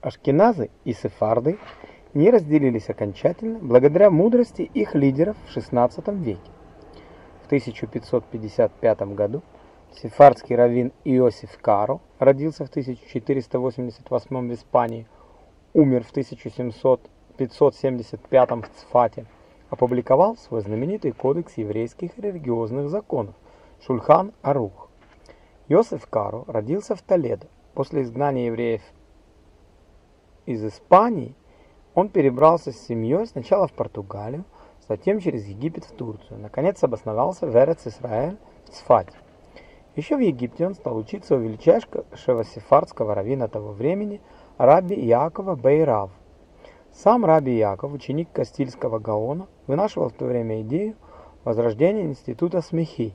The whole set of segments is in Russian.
Ашкеназы и сефарды не разделились окончательно благодаря мудрости их лидеров в XVI веке. В 1555 году сефардский раввин Иосиф Каро родился в 1488 в Испании, умер в 1775 в Цфате, опубликовал свой знаменитый кодекс еврейских религиозных законов Шульхан Арух. Иосиф Каро родился в Толедо. После изгнания евреев из Испании он перебрался с семьей сначала в Португалию, затем через Египет в Турцию. Наконец обосновался в Эрец-Исраэль в Цфате. Еще в Египте он стал учиться у величайшего сефардского раввина того времени, раби Якова Бейрав. Сам раби Яков, ученик Кастильского Гаона, вынашивал в то время идею возрождения института смехи.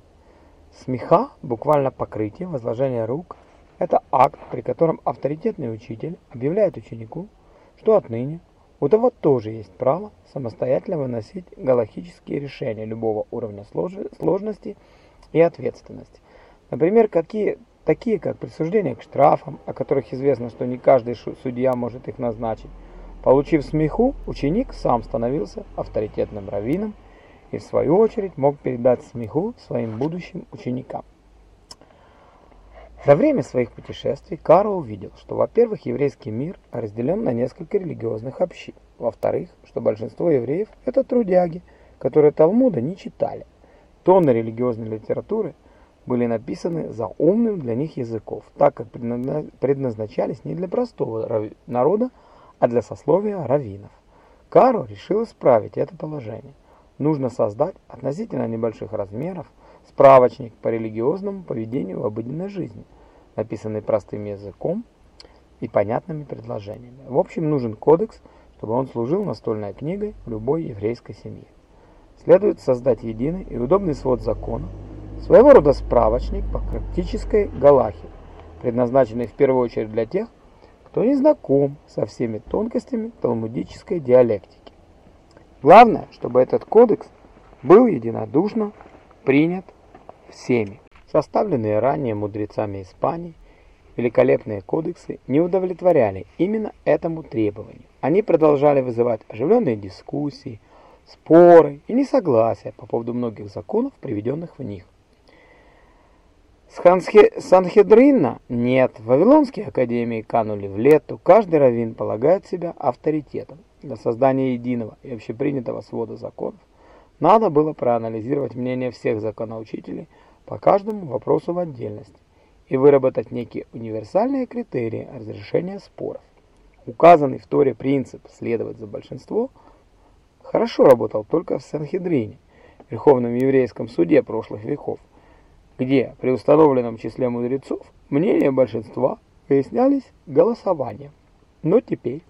Смеха, буквально покрытие, возложение рук, это акт, при котором авторитетный учитель объявляет ученику, что отныне у того тоже есть право самостоятельно выносить галактические решения любого уровня сложности и ответственности. Например, какие, такие как присуждение к штрафам, о которых известно, что не каждый судья может их назначить. Получив смеху, ученик сам становился авторитетным раввином и в свою очередь мог передать смеху своим будущим ученикам. За время своих путешествий Карл увидел, что, во-первых, еврейский мир разделен на несколько религиозных общин, во-вторых, что большинство евреев – это трудяги, которые Талмуда не читали. Тонны религиозной литературы были написаны за умным для них языков, так как предназначались не для простого народа, а для сословия раввинов. Каро решил исправить это положение. Нужно создать относительно небольших размеров справочник по религиозному поведению в обыденной жизни, написанный простым языком и понятными предложениями. В общем, нужен кодекс, чтобы он служил настольной книгой любой еврейской семье. Следует создать единый и удобный свод законов, своего рода справочник по практической галахе, предназначенный в первую очередь для тех, кто не знаком со всеми тонкостями талмудической диалектики. Главное, чтобы этот кодекс был единодушно принят всеми. Составленные ранее мудрецами Испании, великолепные кодексы не удовлетворяли именно этому требованию. Они продолжали вызывать оживленные дискуссии, споры и несогласия по поводу многих законов, приведенных в них. С Санхедрина нет, Вавилонские академии канули в лету, каждый раввин полагает себя авторитетом. Для создания единого и общепринятого свода законов надо было проанализировать мнение всех законоучителей по каждому вопросу в отдельности и выработать некие универсальные критерии разрешения споров. Указанный в Торе принцип «следовать за большинство» хорошо работал только в Санхедрине, Верховном еврейском суде прошлых веков, где при установленном числе мудрецов мнения большинства выяснялись голосованием. Но теперь,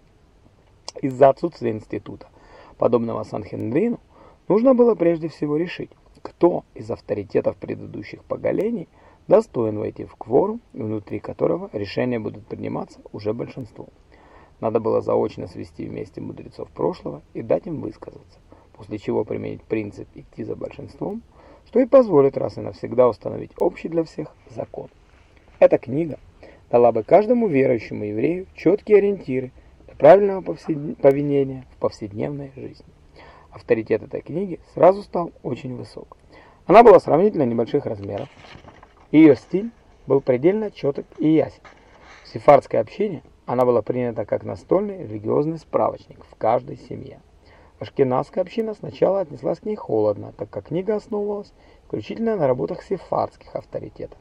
из-за отсутствия института, подобного Санхедрину, нужно было прежде всего решить, кто из авторитетов предыдущих поколений достоин войти в кворум, внутри которого решения будут приниматься уже большинством. Надо было заочно свести вместе мудрецов прошлого и дать им высказаться, после чего применить принцип идти за большинством, что и позволит раз и навсегда установить общий для всех закон. Эта книга дала бы каждому верующему еврею четкие ориентиры для правильного поведения в повседневной жизни авторитет этой книги сразу стал очень высок. Она была сравнительно небольших размеров, ее стиль был предельно четок и ясен. В сефардской общине она была принята как настольный религиозный справочник в каждой семье. Ашкенадская община сначала отнеслась к ней холодно, так как книга основывалась исключительно на работах сефардских авторитетов.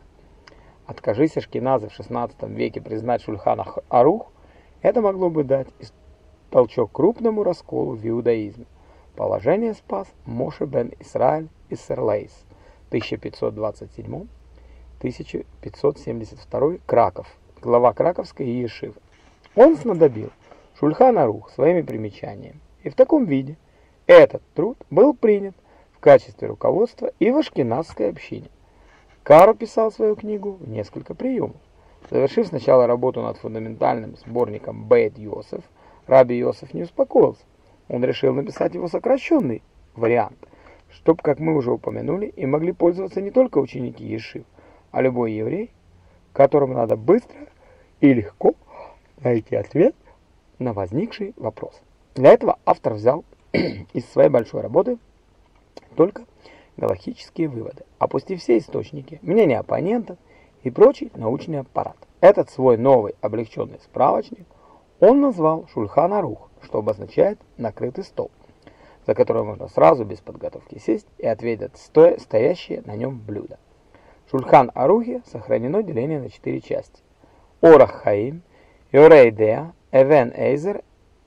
Откажись Ашкеназы в XVI веке признать Шульхана Арух, это могло бы дать толчок крупному расколу в иудаизме. Положение спас Моше бен Исраиль из Серлейс 1527-1572 Краков, глава Краковской Ешивы. Он снадобил Шульхан Арух своими примечаниями, и в таком виде этот труд был принят в качестве руководства и в Ашкеназской общине. Каро писал свою книгу в несколько приемов. Завершив сначала работу над фундаментальным сборником Бейт Йосеф, Раби Йосеф не успокоился он решил написать его сокращенный вариант, чтобы, как мы уже упомянули, и могли пользоваться не только ученики Ешив, а любой еврей, которому надо быстро и легко найти ответ на возникший вопрос. Для этого автор взял из своей большой работы только галактические выводы, опустив все источники, мнения оппонентов и прочий научный аппарат. Этот свой новый облегченный справочник он назвал Шульхан Арух, что обозначает «накрытый стол», за который можно сразу без подготовки сесть и отведать стоя, стоящее на нем блюдо. Шульхан Арухи сохранено деление на четыре части. Орах Хаим, Йорейдеа, Эвен Эйзер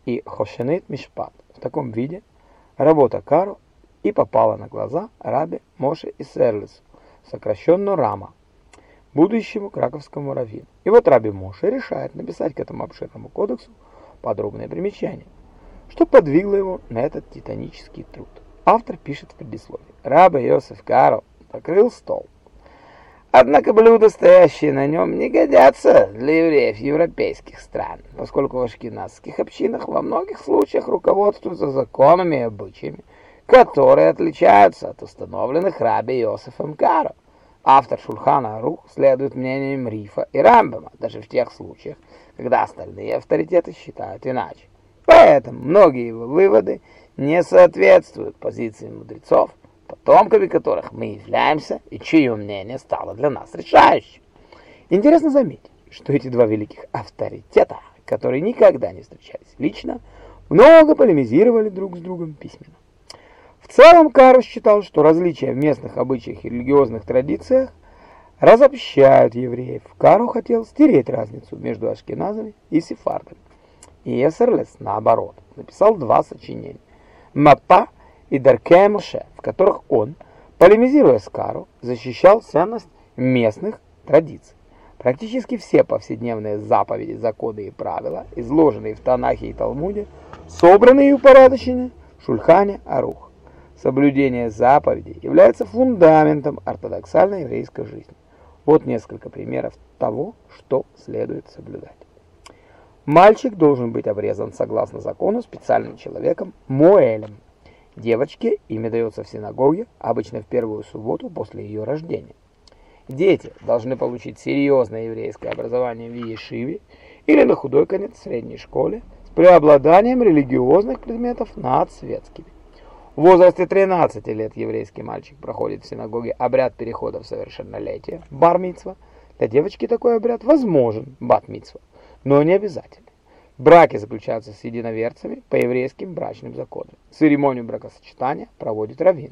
и Хошенит Мишпат. В таком виде работа Кару и попала на глаза Раби Моше и Серлису, сокращенно Рама, будущему краковскому раввину. И вот Раби Моше решает написать к этому обширному кодексу подробное примечание, что подвигло его на этот титанический труд. Автор пишет в предисловии. Раби Йосеф Карл покрыл стол. Однако блюда, стоящие на нем, не годятся для евреев европейских стран, поскольку в ашкеназских общинах во многих случаях руководствуются законами и обычаями, которые отличаются от установленных раби Иосифом Каро. Автор Шульхана Арух следует мнениям Рифа и Рамбама, даже в тех случаях, когда остальные авторитеты считают иначе. Поэтому многие его выводы не соответствуют позиции мудрецов, потомками которых мы являемся и чье мнение стало для нас решающим. Интересно заметить, что эти два великих авторитета, которые никогда не встречались лично, много полемизировали друг с другом письменно. В целом Карл считал, что различия в местных обычаях и религиозных традициях разобщают евреев. Карл хотел стереть разницу между ашкеназами и сефардами. И Эссерлес, наоборот, написал два сочинения. «Мапа» и Даркея Моше, в которых он, полемизируя с Кару, защищал ценность местных традиций. Практически все повседневные заповеди, законы и правила, изложенные в Танахе и Талмуде, собраны и упорядочены в Шульхане Арух. Соблюдение заповедей является фундаментом ортодоксальной еврейской жизни. Вот несколько примеров того, что следует соблюдать. Мальчик должен быть обрезан согласно закону специальным человеком Моэлем. Девочке имя дается в синагоге, обычно в первую субботу после ее рождения. Дети должны получить серьезное еврейское образование в Ешиве или на худой конец в средней школе с преобладанием религиозных предметов над светскими. В возрасте 13 лет еврейский мальчик проходит в синагоге обряд перехода в совершеннолетие, бар-мицва. Для девочки такой обряд возможен, бат-мицва, но не обязательно. Браки заключаются с единоверцами по еврейским брачным законам. Церемонию бракосочетания проводит раввин.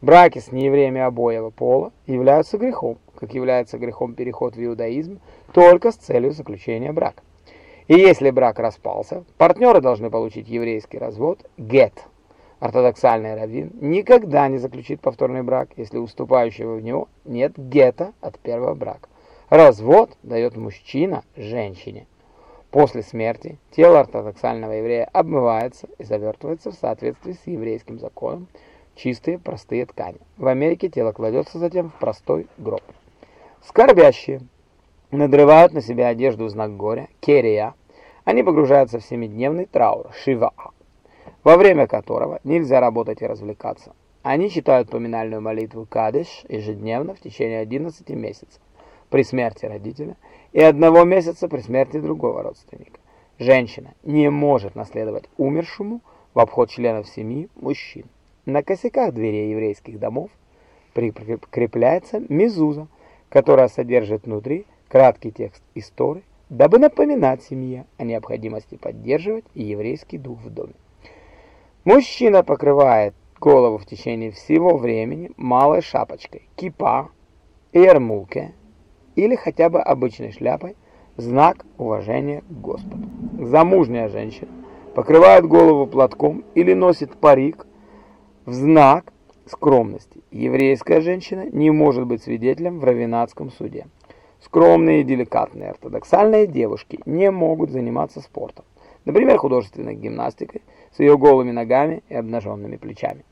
Браки с неевреями обоего пола являются грехом, как является грехом переход в иудаизм только с целью заключения брака. И если брак распался, партнеры должны получить еврейский развод гет. Ортодоксальный раввин никогда не заключит повторный брак, если уступающего в него нет гета от первого брака. Развод дает мужчина женщине. После смерти тело ортодоксального еврея обмывается и завертывается в соответствии с еврейским законом чистые простые ткани. В Америке тело кладется затем в простой гроб. Скорбящие надрывают на себя одежду в знак горя, керия. Они погружаются в семидневный траур, шиваа, во время которого нельзя работать и развлекаться. Они читают поминальную молитву Кадыш ежедневно в течение 11 месяцев при смерти родителя и одного месяца при смерти другого родственника. Женщина не может наследовать умершему в обход членов семьи мужчин. На косяках дверей еврейских домов прикрепляется мезуза, которая содержит внутри краткий текст истории, дабы напоминать семье о необходимости поддерживать еврейский дух в доме. Мужчина покрывает голову в течение всего времени малой шапочкой, кипа, эрмулке, или хотя бы обычной шляпой знак уважения к Господу. Замужняя женщина покрывает голову платком или носит парик в знак скромности. Еврейская женщина не может быть свидетелем в равинатском суде. Скромные и деликатные ортодоксальные девушки не могут заниматься спортом, например, художественной гимнастикой с ее голыми ногами и обнаженными плечами.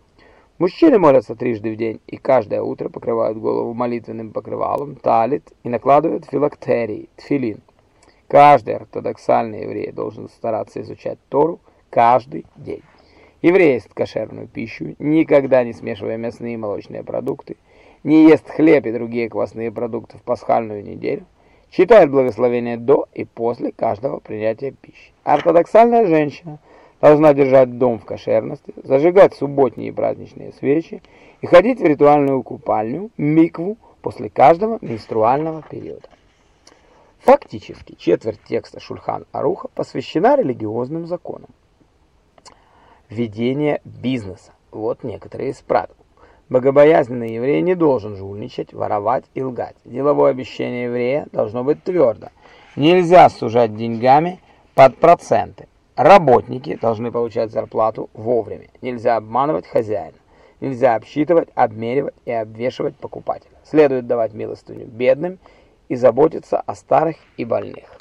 Мужчины молятся трижды в день и каждое утро покрывают голову молитвенным покрывалом, талит и накладывают филактерии, тфилин. Каждый ортодоксальный еврей должен стараться изучать Тору каждый день. Еврей ест кошерную пищу, никогда не смешивая мясные и молочные продукты, не ест хлеб и другие квасные продукты в пасхальную неделю, читает благословение до и после каждого принятия пищи. Ортодоксальная женщина должна держать дом в кошерности, зажигать субботние и праздничные свечи и ходить в ритуальную купальню, микву, после каждого менструального периода. Фактически, четверть текста Шульхан Аруха посвящена религиозным законам. Ведение бизнеса. Вот некоторые из правил. Богобоязненный еврей не должен жульничать, воровать и лгать. Деловое обещание еврея должно быть твердо. Нельзя сужать деньгами под проценты. Работники должны получать зарплату вовремя. Нельзя обманывать хозяина. Нельзя обсчитывать, обмеривать и обвешивать покупателя. Следует давать милостыню бедным и заботиться о старых и больных.